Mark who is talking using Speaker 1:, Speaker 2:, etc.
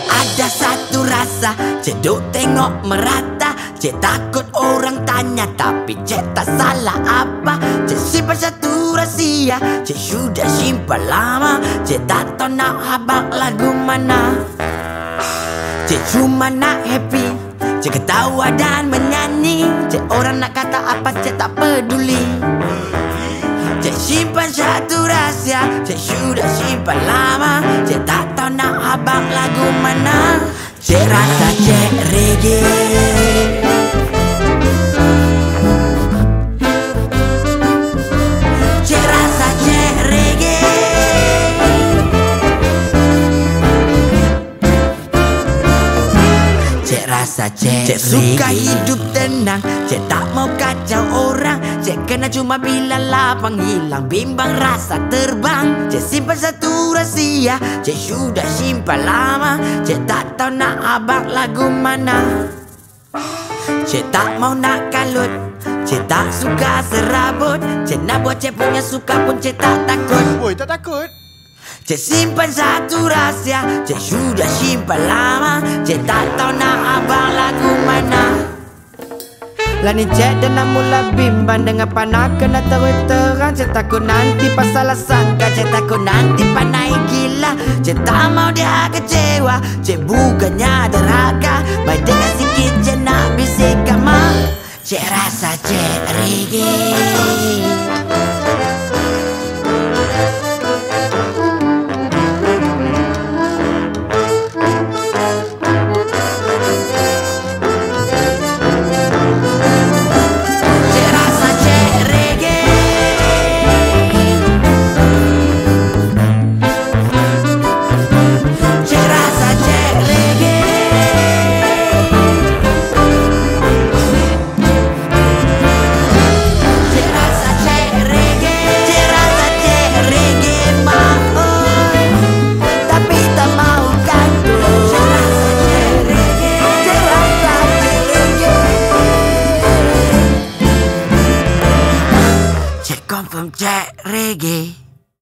Speaker 1: ada satu rasa. Cik duk tengok merata. Cik takut orang tanya Tapi cik tak salah apa. Cik simpan satu rahsia. Cik sudah simpan lama. Cik tak tahu nak habak lagu mana. Cik cuma nak happy. Cik ketawa dan menyanyi. Cik orang nak kata apa cik tak peduli. Cik simpan satu rahsia. Cik sudah simpan lama. Cik tak mana Cik rasa cik Cik suka hidup tenang. Cik tak mau kacau orang. Cik kena cuma bila lapang hilang. Bimbang rasa terbang. Cik simpan satu rahsia. Cik sudah simpan lama. Cik tak tahu nak abang lagu mana. Cik tak mau nak kalut. Cik tak suka serabut. Cik nak buat cik punya suka pun cik tak takut.
Speaker 2: Woi, tak takut?
Speaker 1: Cik simpan satu rahsia. Cik sudah simpan lama. Cik tak tahu nak abang lagu mana. Lah ni cik dah nak mula bimbang Dengan panah kena terang Cik takut nanti pasal sangka Cik takut nanti panai gila. Cik tak mau dia kecewa. Cik bukannya deraka Baik dengan sikit cik nak bisik kamar Cik rasa cik reggae Cik confirm cik reggae